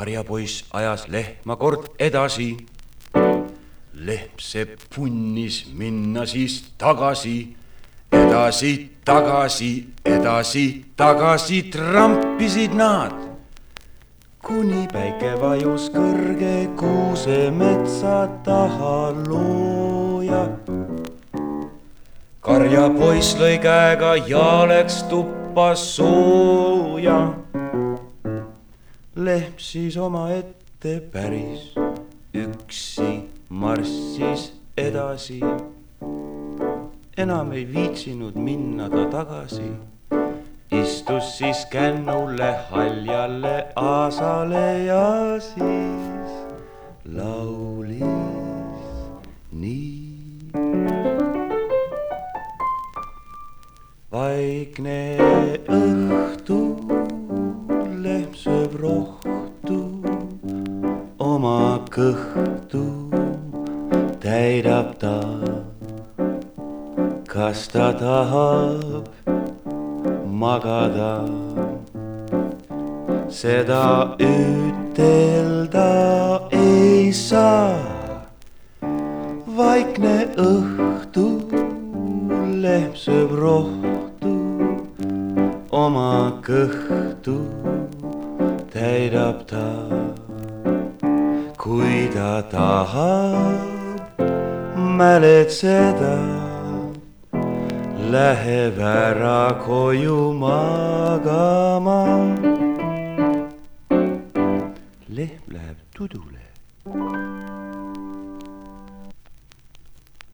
karjapoiss ajas lehma kord edasi. lehm see punnis minna siis tagasi, edasi, tagasi, edasi, tagasi trampisid nad. kuni päike vajus kõrge kuusemetsa taha looja karjapoiss lõi käega ja läks tuppa sooja. Lehm siis omaette päris üksi marssis edasi. enam ei viitsinud minna ta tagasi, istus siis kännule haljale aasale ja siis laulis nii. vaikne õhtu, oma kõhtu täidab ta. kas ta tahab magada? seda ütelda ei saa. vaikne õhtu, lehm sööb rohtu, oma kõhtu täidab ta. Kui ta tahab mäletseda, läheb ära koju magama. lehm läheb tudule